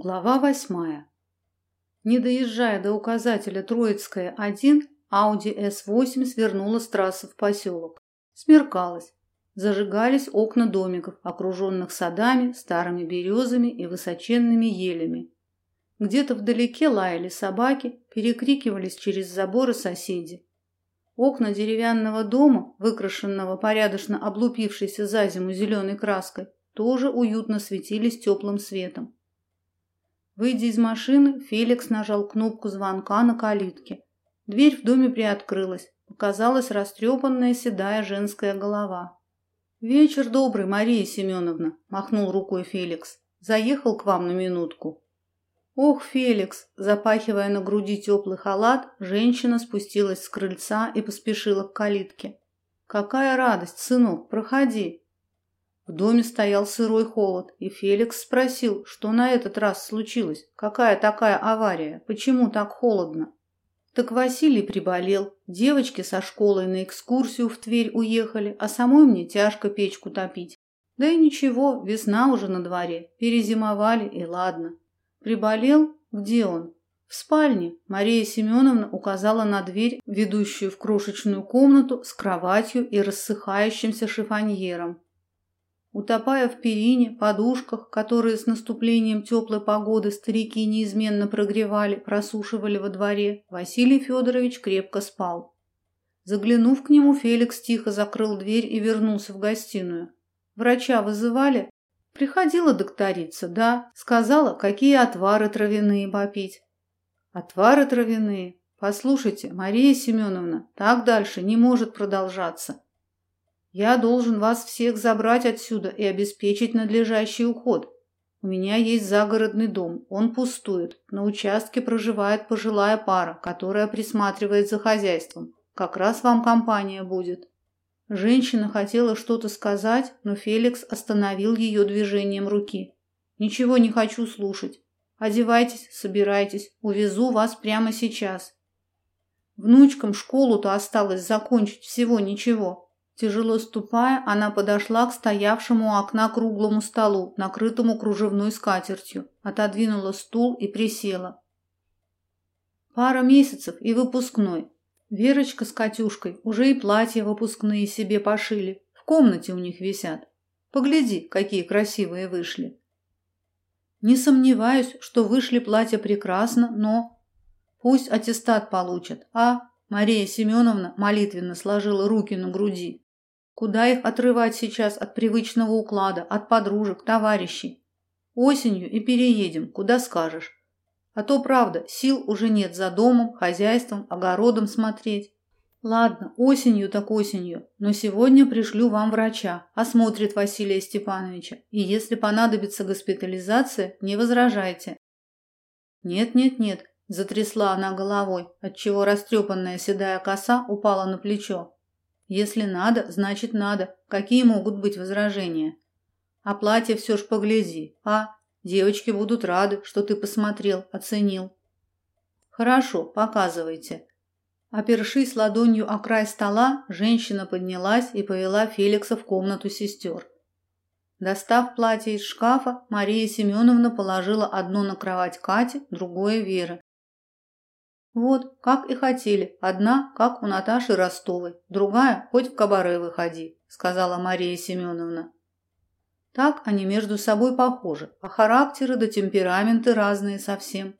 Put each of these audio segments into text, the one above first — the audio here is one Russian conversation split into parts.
Глава восьмая. Не доезжая до указателя Троицкая 1, Audi S8 свернула с трассы в поселок. Смеркалось. Зажигались окна домиков, окруженных садами, старыми березами и высоченными елями. Где-то вдалеке лаяли собаки, перекрикивались через заборы соседи. Окна деревянного дома, выкрашенного порядочно облупившейся за зиму зеленой краской, тоже уютно светились теплым светом. Выйдя из машины, Феликс нажал кнопку звонка на калитке. Дверь в доме приоткрылась. Показалась растрепанная седая женская голова. «Вечер добрый, Мария Семеновна», – махнул рукой Феликс. «Заехал к вам на минутку». «Ох, Феликс!» – запахивая на груди теплый халат, женщина спустилась с крыльца и поспешила к калитке. «Какая радость, сынок, проходи!» В доме стоял сырой холод, и Феликс спросил, что на этот раз случилось, какая такая авария, почему так холодно. Так Василий приболел, девочки со школой на экскурсию в Тверь уехали, а самой мне тяжко печку топить. Да и ничего, весна уже на дворе, перезимовали и ладно. Приболел? Где он? В спальне Мария Семеновна указала на дверь, ведущую в крошечную комнату с кроватью и рассыхающимся шифоньером. Утопая в перине, подушках, которые с наступлением теплой погоды старики неизменно прогревали, просушивали во дворе, Василий Федорович крепко спал. Заглянув к нему, Феликс тихо закрыл дверь и вернулся в гостиную. Врача вызывали? Приходила докторица, да, сказала, какие отвары травяные попить. Отвары травяные? Послушайте, Мария Семеновна, так дальше не может продолжаться. Я должен вас всех забрать отсюда и обеспечить надлежащий уход. У меня есть загородный дом, он пустует. На участке проживает пожилая пара, которая присматривает за хозяйством. Как раз вам компания будет. Женщина хотела что-то сказать, но Феликс остановил ее движением руки. Ничего не хочу слушать. Одевайтесь, собирайтесь, увезу вас прямо сейчас. Внучкам школу-то осталось закончить всего ничего. Тяжело ступая, она подошла к стоявшему у окна круглому столу, накрытому кружевной скатертью, отодвинула стул и присела. Пара месяцев и выпускной. Верочка с Катюшкой уже и платья выпускные себе пошили. В комнате у них висят. Погляди, какие красивые вышли. Не сомневаюсь, что вышли платья прекрасно, но... Пусть аттестат получат, а... Мария Семеновна молитвенно сложила руки на груди. Куда их отрывать сейчас от привычного уклада, от подружек, товарищей? Осенью и переедем, куда скажешь. А то, правда, сил уже нет за домом, хозяйством, огородом смотреть. Ладно, осенью так осенью, но сегодня пришлю вам врача, осмотрит Василия Степановича, и если понадобится госпитализация, не возражайте. Нет, нет, нет, затрясла она головой, отчего растрепанная седая коса упала на плечо. Если надо, значит надо. Какие могут быть возражения? А платье все ж погляди. А, девочки будут рады, что ты посмотрел, оценил. Хорошо, показывайте. Опершись ладонью о край стола, женщина поднялась и повела Феликса в комнату сестер. Достав платье из шкафа, Мария Семеновна положила одно на кровать Кати, другое Веры, вот, как и хотели. Одна, как у Наташи Ростовой, другая, хоть в кабаре выходи, сказала Мария Семеновна. Так они между собой похожи, а характеры да темпераменты разные совсем.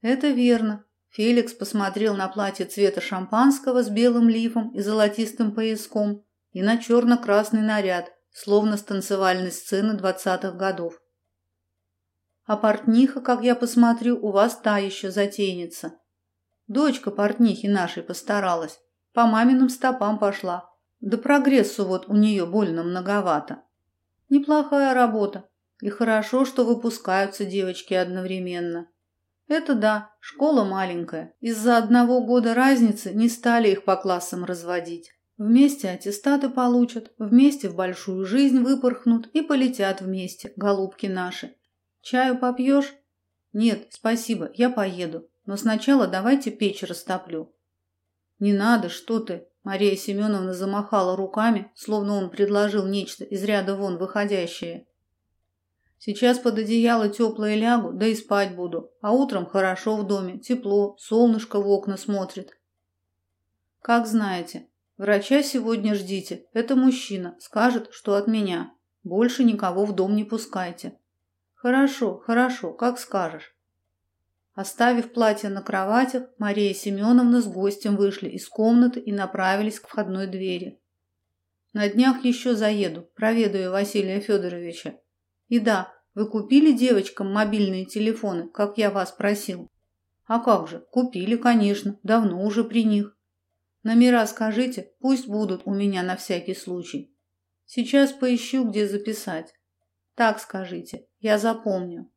Это верно. Феликс посмотрел на платье цвета шампанского с белым лифом и золотистым пояском и на черно-красный наряд, словно с танцевальной сцены двадцатых годов. А портниха, как я посмотрю, у вас та еще затейница. Дочка портнихи нашей постаралась, по маминым стопам пошла. Да прогрессу вот у нее больно многовато. Неплохая работа. И хорошо, что выпускаются девочки одновременно. Это да, школа маленькая. Из-за одного года разницы не стали их по классам разводить. Вместе аттестаты получат, вместе в большую жизнь выпорхнут и полетят вместе, голубки наши. Чаю попьешь? Нет, спасибо, я поеду. Но сначала давайте печь растоплю. Не надо, что ты? Мария Семеновна замахала руками, словно он предложил нечто из ряда вон выходящее. Сейчас под одеяло теплое лягу, да и спать буду. А утром хорошо в доме, тепло, солнышко в окна смотрит. Как знаете. Врача сегодня ждите. Это мужчина. Скажет, что от меня. Больше никого в дом не пускайте. Хорошо, хорошо, как скажешь. Оставив платье на кроватях, Мария Семеновна с гостем вышли из комнаты и направились к входной двери. На днях еще заеду, проведаю Василия Федоровича. И да, вы купили девочкам мобильные телефоны, как я вас просил? А как же, купили, конечно, давно уже при них. Номера скажите, пусть будут у меня на всякий случай. Сейчас поищу, где записать. Так скажите, я запомню.